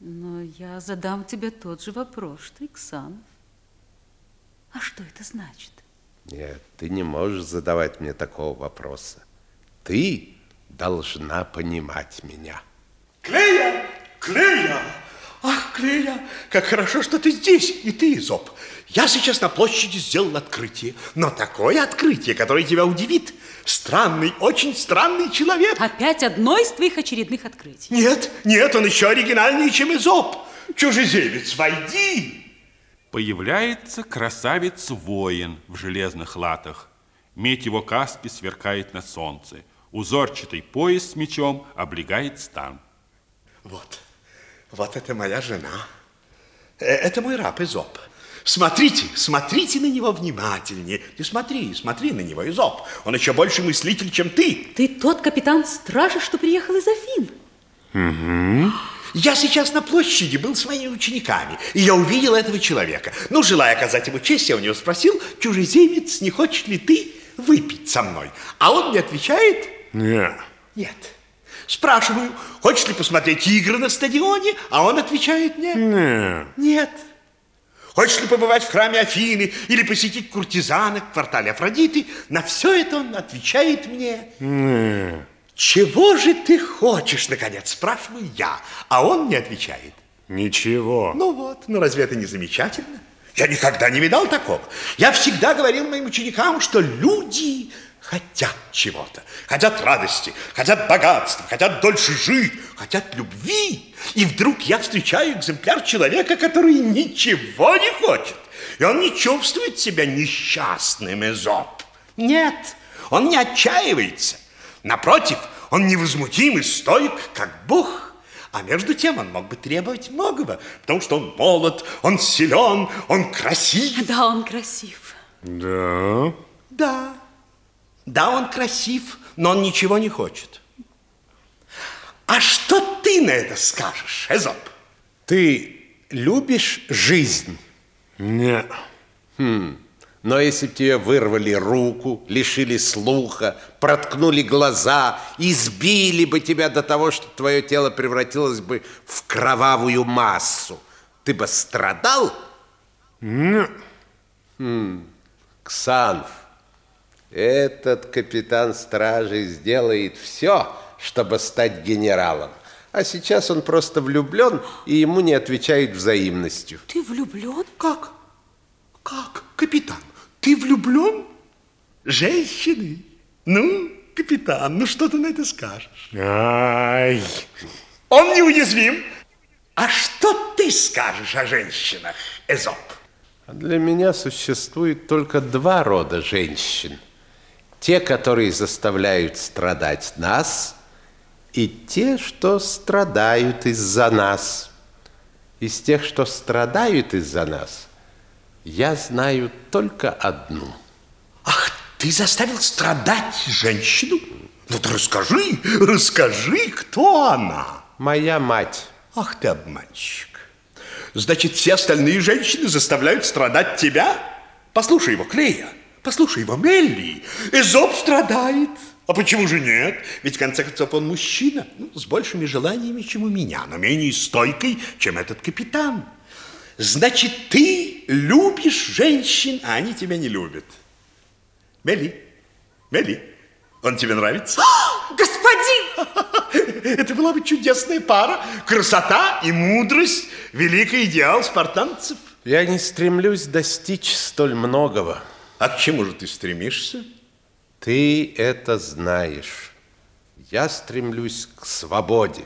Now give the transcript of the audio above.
Но я задам тебе тот же вопрос, что и Ксанов. А что это значит? Нет, ты не можешь задавать мне такого вопроса. Ты должна понимать меня. Клея! Клея! Ах, Клея, как хорошо, что ты здесь, и ты, Изоп. Я сейчас на площади сделал открытие, но такое открытие, которое тебя удивит. Странный, очень странный человек. Опять одно из твоих очередных открытий. Нет, нет, он еще оригинальнее, чем Изоп. Чужеземец, войди. Появляется красавец-воин в железных латах. Медь его каски сверкает на солнце. Узорчатый пояс с мечом облегает стан. Вот, вот это моя жена. Э, Это мой раб Изоп. Смотрите, смотрите на него внимательнее. Ты смотри, смотри на него, Изоп. Он еще больше мыслитель, чем ты. Ты тот капитан стражи, что приехал из Афин. Я сейчас на площади был с моими учениками, и я увидел этого человека. Ну, желая оказать ему честь, я у него спросил, чужеземец, не хочешь ли ты выпить со мной? А он мне отвечает, Нет. нет. Спрашиваю, хочешь ли посмотреть игры на стадионе? А он отвечает мне, Нет. нет. Хочешь ли побывать в храме Афины или посетить куртизанок в квартале Афродиты? На все это он отвечает мне, Нет. чего же ты хочешь, наконец, спрашиваю я. А он мне отвечает, Ничего. Ну вот, ну разве это не замечательно? Я никогда не видал такого. Я всегда говорил моим ученикам, что люди хотят чего-то. Хотят радости, хотят богатства, хотят дольше жить, хотят любви. И вдруг я встречаю экземпляр человека, который ничего не хочет. И он не чувствует себя несчастным, Эзоп. Нет, он не отчаивается. Напротив, он невозмутим и стоек, как Бог. А между тем он мог бы требовать многого, потому что он молод, он силен, он красив. Да, он красив. Да. Да, да, он красив, но он ничего не хочет. А что ты на это скажешь, Эзоп? Ты любишь жизнь? Нет. Но если бы тебе вырвали руку, лишили слуха, проткнули глаза, избили бы тебя до того, что твое тело превратилось бы в кровавую массу, ты бы страдал? Нет. Ксанф, этот капитан стражи сделает все, чтобы стать генералом. А сейчас он просто влюблен, и ему не отвечают взаимностью. Ты влюблен? Как? Как, капитан? Ты влюблен? Женщины? Ну, капитан, ну что ты на это скажешь? Ай. Он неуязвим. А что ты скажешь о женщинах, Эзоп? А Для меня существует только два рода женщин. Те, которые заставляют страдать нас, и те, что страдают из-за нас. Из тех, что страдают из-за нас, я знаю только одну. Ах, ты заставил страдать женщину? Ну ты расскажи, расскажи, кто она? Моя мать. Ах ты обманщик. Значит, все остальные женщины заставляют страдать тебя? Послушай его, Клея, послушай его, Мелли. Эзоп страдает. А почему же нет? Ведь, в конце концов, он мужчина, ну, с большими желаниями, чем у меня, но менее стойкий, чем этот капитан. Значит, ты любишь женщин, а они тебя не любят. Мелли, Мелли, он тебе нравится? Господин! Это была бы чудесная пара. Красота и мудрость – великий идеал спартанцев. Я не стремлюсь достичь столь многого. А к чему же ты стремишься? Ты это знаешь. Я стремлюсь к свободе.